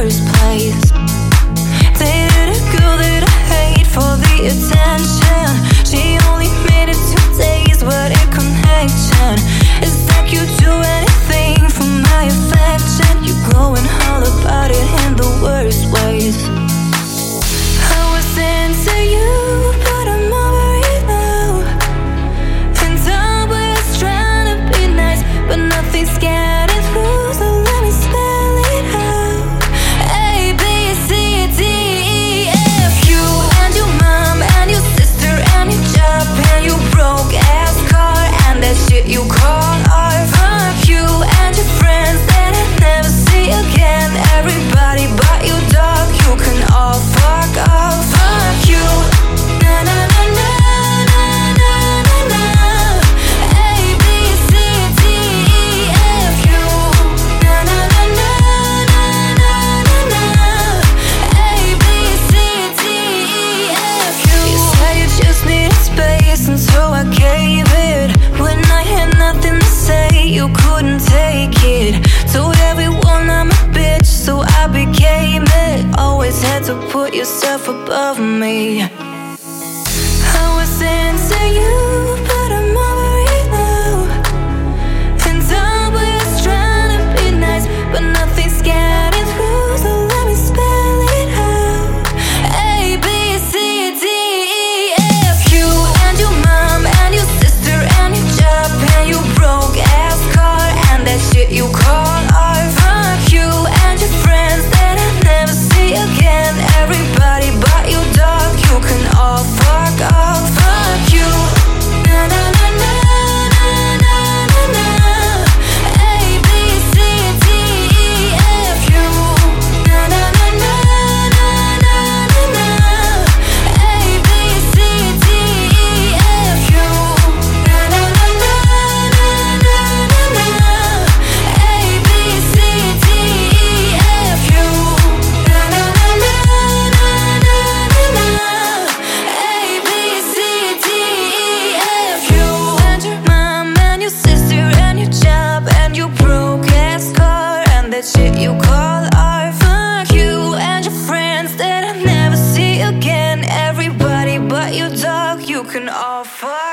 first place. Yourself above me. that shit you call art. Fuck you and your friends that I never see again. Everybody but you, dog, you can all fuck.